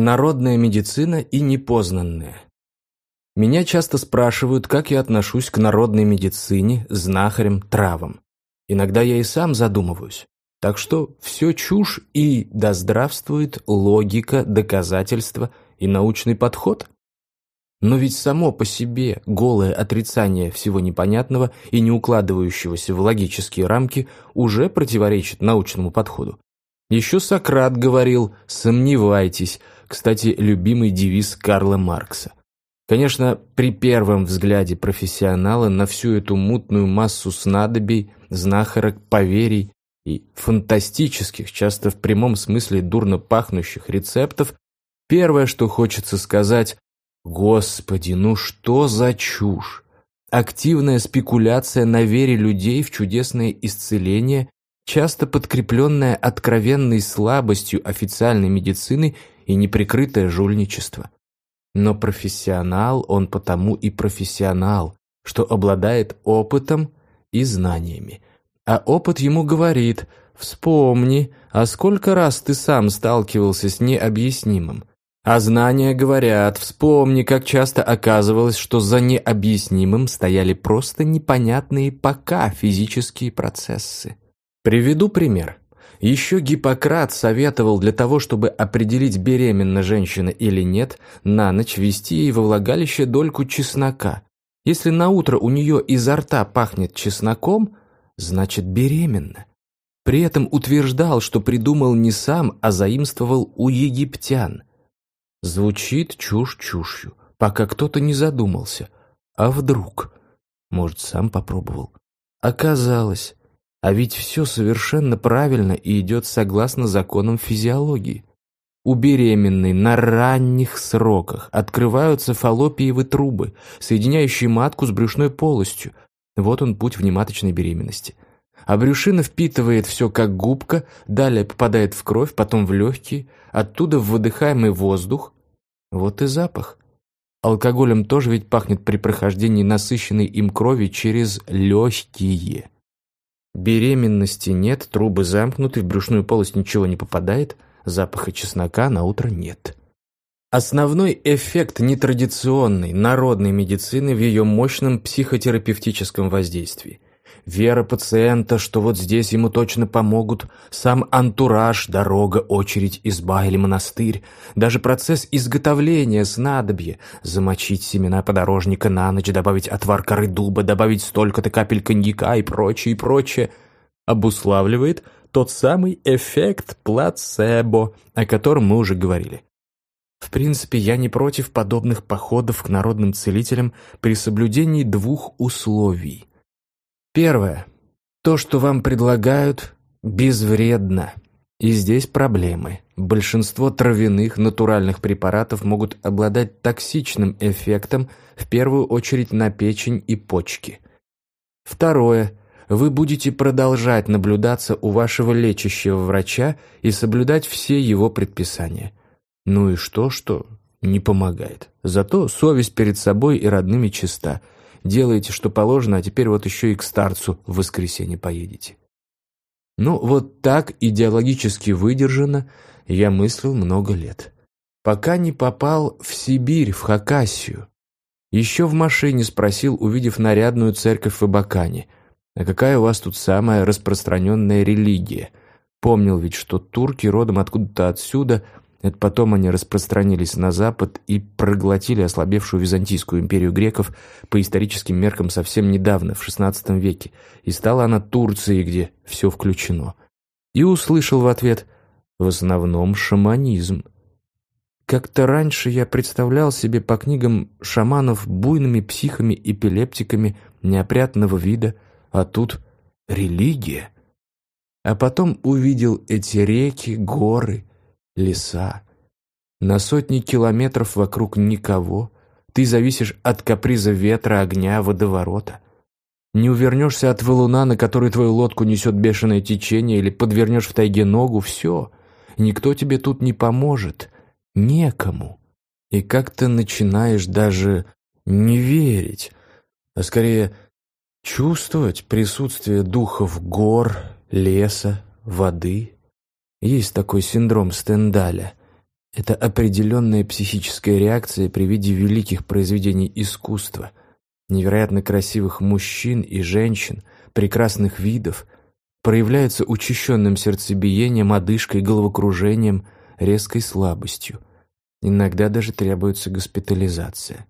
Народная медицина и непознанная. Меня часто спрашивают, как я отношусь к народной медицине, знахарям, травам. Иногда я и сам задумываюсь. Так что все чушь и да здравствует логика, доказательства и научный подход. Но ведь само по себе голое отрицание всего непонятного и не укладывающегося в логические рамки уже противоречит научному подходу. Еще Сократ говорил «сомневайтесь», кстати, любимый девиз Карла Маркса. Конечно, при первом взгляде профессионала на всю эту мутную массу снадобий, знахарок, поверий и фантастических, часто в прямом смысле дурно пахнущих рецептов, первое, что хочется сказать «Господи, ну что за чушь!» Активная спекуляция на вере людей в чудесное исцеление часто подкрепленная откровенной слабостью официальной медицины и неприкрытое жульничество. Но профессионал он потому и профессионал, что обладает опытом и знаниями. А опыт ему говорит «Вспомни, а сколько раз ты сам сталкивался с необъяснимым?» А знания говорят, вспомни, как часто оказывалось, что за необъяснимым стояли просто непонятные пока физические процессы. Приведу пример. Еще Гиппократ советовал для того, чтобы определить, беременна женщина или нет, на ночь ввести ей во влагалище дольку чеснока. Если на утро у нее изо рта пахнет чесноком, значит беременна. При этом утверждал, что придумал не сам, а заимствовал у египтян. Звучит чушь чушью, пока кто-то не задумался. А вдруг? Может, сам попробовал. Оказалось, а ведь все совершенно правильно и идет согласно законам физиологии. У беременной на ранних сроках открываются фаллопиевы трубы, соединяющие матку с брюшной полостью. Вот он путь внематочной беременности. А брюшина впитывает все как губка, далее попадает в кровь, потом в легкие, оттуда в выдыхаемый воздух. Вот и запах. Алкоголем тоже ведь пахнет при прохождении насыщенной им крови через легкие. Беременности нет, трубы замкнуты, в брюшную полость ничего не попадает, запаха чеснока на утро нет. Основной эффект нетрадиционной, народной медицины в ее мощном психотерапевтическом воздействии. Вера пациента, что вот здесь ему точно помогут, сам антураж, дорога, очередь, изба или монастырь, даже процесс изготовления снадобья, замочить семена подорожника на ночь, добавить отвар коры дуба, добавить столько-то капель коньяка и прочее, и прочее, обуславливает тот самый эффект плацебо, о котором мы уже говорили. В принципе, я не против подобных походов к народным целителям при соблюдении двух условий. Первое. То, что вам предлагают, безвредно. И здесь проблемы. Большинство травяных натуральных препаратов могут обладать токсичным эффектом, в первую очередь на печень и почки. Второе. Вы будете продолжать наблюдаться у вашего лечащего врача и соблюдать все его предписания. Ну и что, что не помогает. Зато совесть перед собой и родными чиста – делаете, что положено, а теперь вот еще и к старцу в воскресенье поедете. Ну, вот так идеологически выдержано я мыслил много лет. Пока не попал в Сибирь, в Хакасию. Еще в машине спросил, увидев нарядную церковь в Абакане, а какая у вас тут самая распространенная религия? Помнил ведь, что турки родом откуда-то отсюда – это потом они распространились на запад и проглотили ослабевшую Византийскую империю греков по историческим меркам совсем недавно, в XVI веке, и стала она Турцией, где все включено. И услышал в ответ «в основном шаманизм». Как-то раньше я представлял себе по книгам шаманов буйными психами-эпилептиками неопрятного вида, а тут религия. А потом увидел эти реки, горы, леса. На сотни километров вокруг никого. Ты зависишь от каприза ветра, огня, водоворота. Не увернешься от валуна, на который твою лодку несет бешеное течение, или подвернешь в тайге ногу, все. Никто тебе тут не поможет. Некому. И как ты начинаешь даже не верить, а скорее чувствовать присутствие духов гор, леса, воды, есть такой синдром Стендаля. Это определенная психическая реакция при виде великих произведений искусства, невероятно красивых мужчин и женщин, прекрасных видов, проявляется учащенным сердцебиением, одышкой, головокружением, резкой слабостью. Иногда даже требуется госпитализация.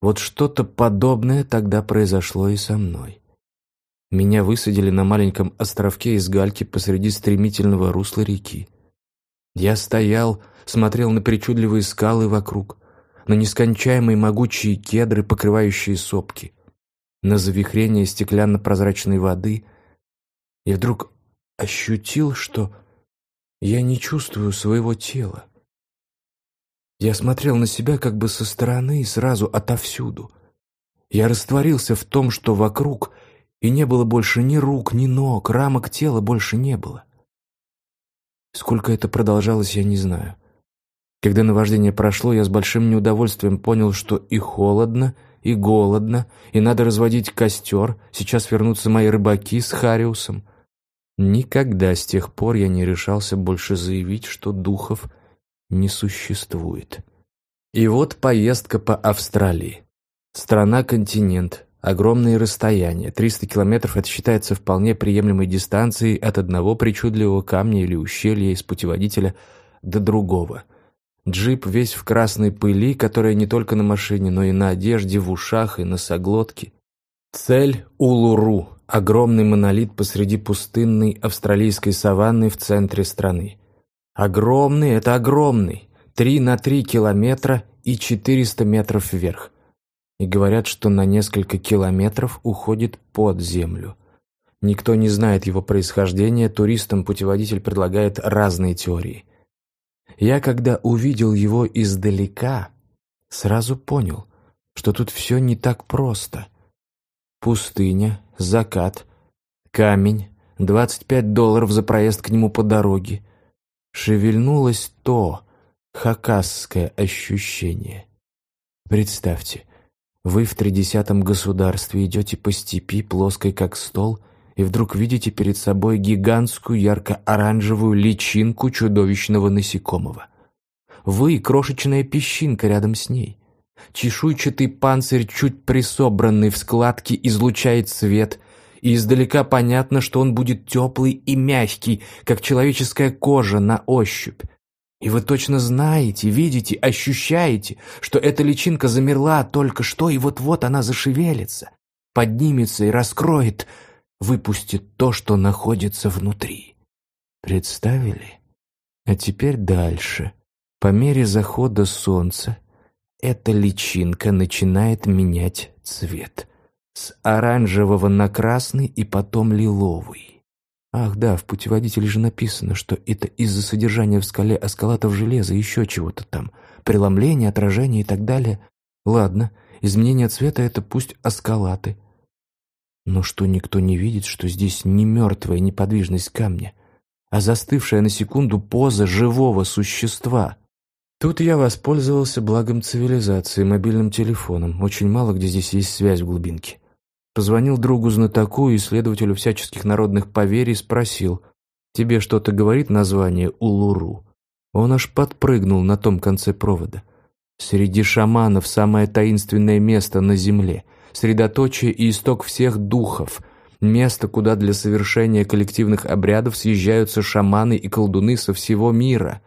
Вот что-то подобное тогда произошло и со мной. Меня высадили на маленьком островке из гальки посреди стремительного русла реки. Я стоял, смотрел на причудливые скалы вокруг, на нескончаемые могучие кедры, покрывающие сопки, на завихрение стеклянно-прозрачной воды, и вдруг ощутил, что я не чувствую своего тела. Я смотрел на себя как бы со стороны и сразу отовсюду. Я растворился в том, что вокруг, и не было больше ни рук, ни ног, рамок тела больше не было. Сколько это продолжалось, я не знаю. Когда наваждение прошло, я с большим неудовольствием понял, что и холодно, и голодно, и надо разводить костер, сейчас вернутся мои рыбаки с Хариусом. Никогда с тех пор я не решался больше заявить, что духов не существует. И вот поездка по Австралии. Страна-континент, огромные расстояния. 300 километров – это считается вполне приемлемой дистанцией от одного причудливого камня или ущелья из путеводителя до другого. Джип весь в красной пыли, которая не только на машине, но и на одежде, в ушах и носоглотке. Цель – Улуру, огромный монолит посреди пустынной австралийской саванны в центре страны. Огромный – это огромный, 3 на 3 километра и 400 метров вверх и говорят, что на несколько километров уходит под землю. Никто не знает его происхождения, туристам путеводитель предлагает разные теории. Я, когда увидел его издалека, сразу понял, что тут все не так просто. Пустыня, закат, камень, 25 долларов за проезд к нему по дороге. Шевельнулось то хакасское ощущение. Представьте, вы в тридесятом государстве идете по степи, плоской как стол, и вдруг видите перед собой гигантскую ярко-оранжевую личинку чудовищного насекомого. Вы — крошечная песчинка рядом с ней. Чешуйчатый панцирь, чуть присобранный в складки, излучает свет, и издалека понятно, что он будет теплый и мягкий, как человеческая кожа на ощупь. И вы точно знаете, видите, ощущаете, что эта личинка замерла только что, и вот-вот она зашевелится, поднимется и раскроет, выпустит то, что находится внутри. Представили? А теперь дальше. По мере захода солнца эта личинка начинает менять цвет. С оранжевого на красный и потом лиловый. Ах да, в путеводителе же написано, что это из-за содержания в скале оскалатов железа, еще чего-то там. Преломление, отражение и так далее. Ладно, изменение цвета — это пусть оскалаты. Но что никто не видит, что здесь не мертвая неподвижность камня, а застывшая на секунду поза живого существа. Тут я воспользовался благом цивилизации, мобильным телефоном. Очень мало где здесь есть связь в глубинке. Позвонил другу-знатоку и исследователю всяческих народных поверий, спросил, «Тебе что-то говорит название Улуру?» Он аж подпрыгнул на том конце провода. Среди шаманов самое таинственное место на земле, средоточие и исток всех духов, место, куда для совершения коллективных обрядов съезжаются шаманы и колдуны со всего мира.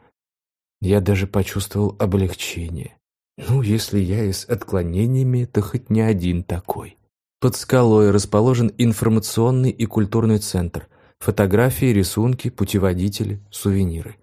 Я даже почувствовал облегчение. Ну, если я и с отклонениями, то хоть не один такой. Под скалой расположен информационный и культурный центр. Фотографии, рисунки, путеводители, сувениры.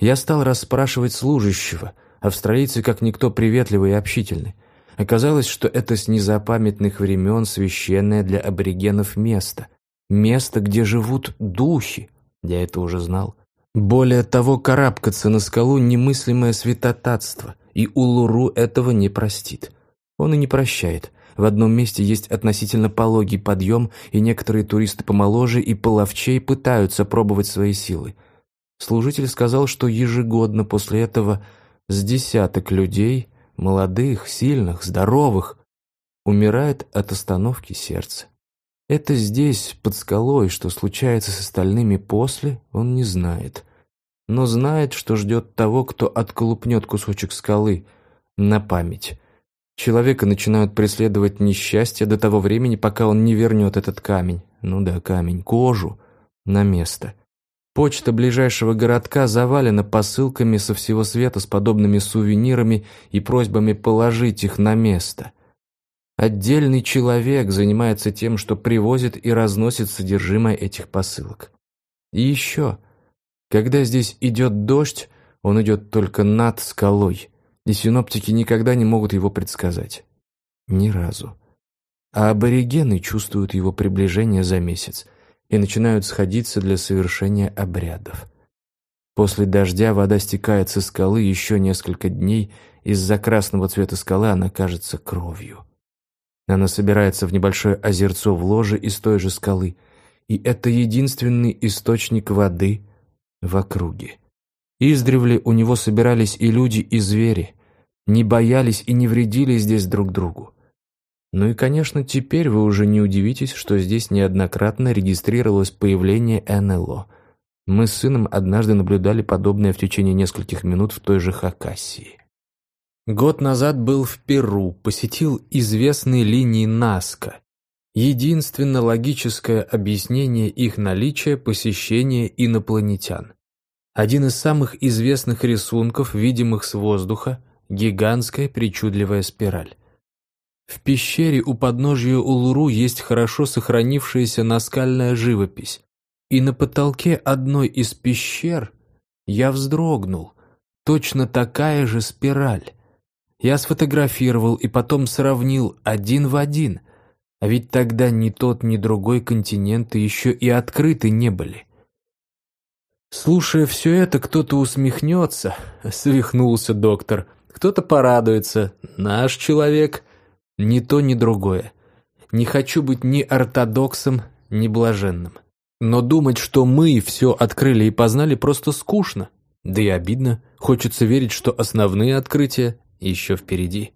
Я стал расспрашивать служащего. Австралийцы как никто приветливы и общительны. Оказалось, что это с незапамятных времен священное для аборигенов место. Место, где живут духи. Я это уже знал. Более того, карабкаться на скалу – немыслимое святотатство, и Улуру этого не простит. Он и не прощает. В одном месте есть относительно пологий подъем, и некоторые туристы помоложе и половчей пытаются пробовать свои силы. Служитель сказал, что ежегодно после этого с десяток людей, молодых, сильных, здоровых, умирает от остановки сердца. Это здесь, под скалой, что случается с остальными после, он не знает. но знает, что ждет того, кто отколупнет кусочек скалы на память. Человека начинают преследовать несчастья до того времени, пока он не вернет этот камень. Ну да, камень, кожу на место. Почта ближайшего городка завалена посылками со всего света с подобными сувенирами и просьбами положить их на место. Отдельный человек занимается тем, что привозит и разносит содержимое этих посылок. И еще, когда здесь идет дождь, он идет только над скалой, и синоптики никогда не могут его предсказать. Ни разу. А аборигены чувствуют его приближение за месяц и начинают сходиться для совершения обрядов. После дождя вода стекает со скалы еще несколько дней, из-за красного цвета скалы она кажется кровью. Она собирается в небольшое озерцо в ложе из той же скалы, и это единственный источник воды в округе. Издревле у него собирались и люди, и звери, не боялись и не вредили здесь друг другу. Ну и, конечно, теперь вы уже не удивитесь, что здесь неоднократно регистрировалось появление НЛО. Мы с сыном однажды наблюдали подобное в течение нескольких минут в той же Хакассии. Год назад был в Перу, посетил известные линии Наска. Единственно логическое объяснение их наличия – посещение инопланетян. Один из самых известных рисунков, видимых с воздуха – гигантская причудливая спираль. В пещере у подножия Улуру есть хорошо сохранившаяся наскальная живопись. И на потолке одной из пещер я вздрогнул. Точно такая же спираль. Я сфотографировал и потом сравнил один в один. А ведь тогда ни тот, ни другой континенты еще и открыты не были. Слушая все это, кто-то усмехнется, свихнулся доктор. Кто-то порадуется, наш человек. Ни то, ни другое. Не хочу быть ни ортодоксом, ни блаженным. Но думать, что мы все открыли и познали, просто скучно. Да и обидно. Хочется верить, что основные открытия еще впереди.